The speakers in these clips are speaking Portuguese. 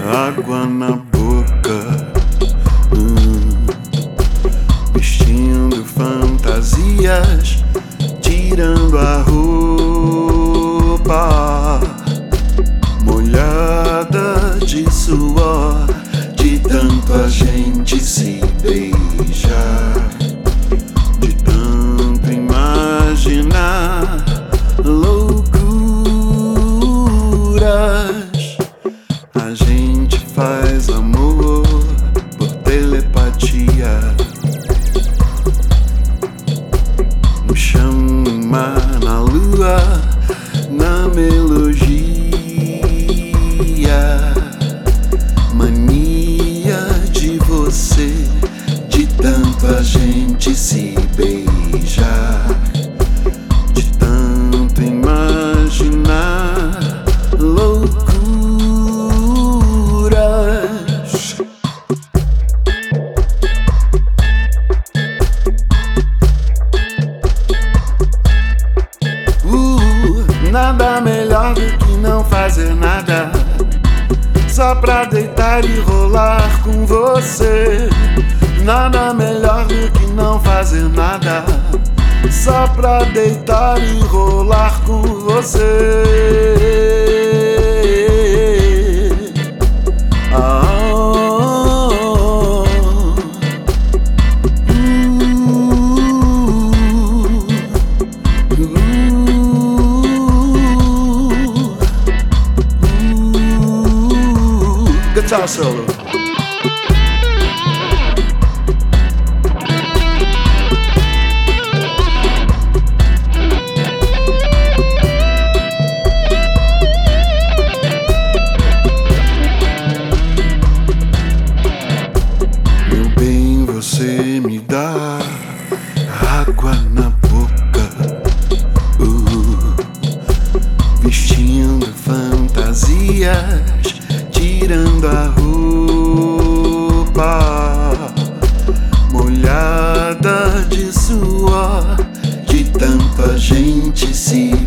água na boca, gente se beijar, de tanto imaginar loucuras. Nada melhor do que não fazer nada. Só pra deitar e rolar com você. Nada melhor do que não fazer nada. Só pra deitar e rolar com você. solo. Água na boca, uh, vestindo fantasias tirando a roupa molhada de suor, de tanta gente se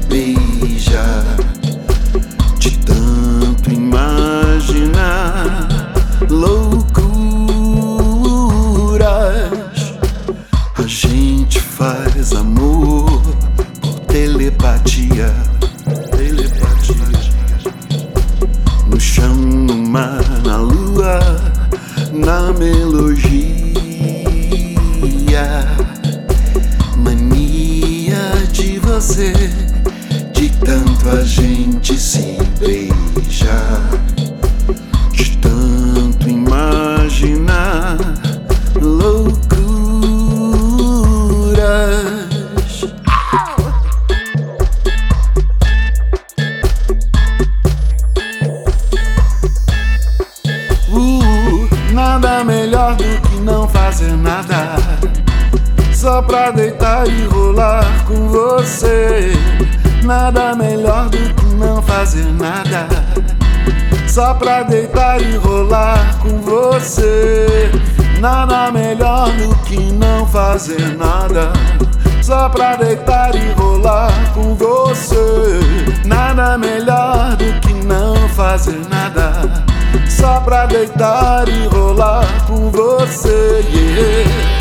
gente faz amor. Por telepatia. na melodia, mania de você, de tanto a gente se beijar, fazer nada. Só pra deitar e rolar com você. Nada melhor do que não fazer nada. Só pra deitar e rolar com você. Nada melhor do que não fazer nada. Só pra deitar e rolar com você. Nada melhor do que não fazer nada só pra deitar e rolar com você. Yeah.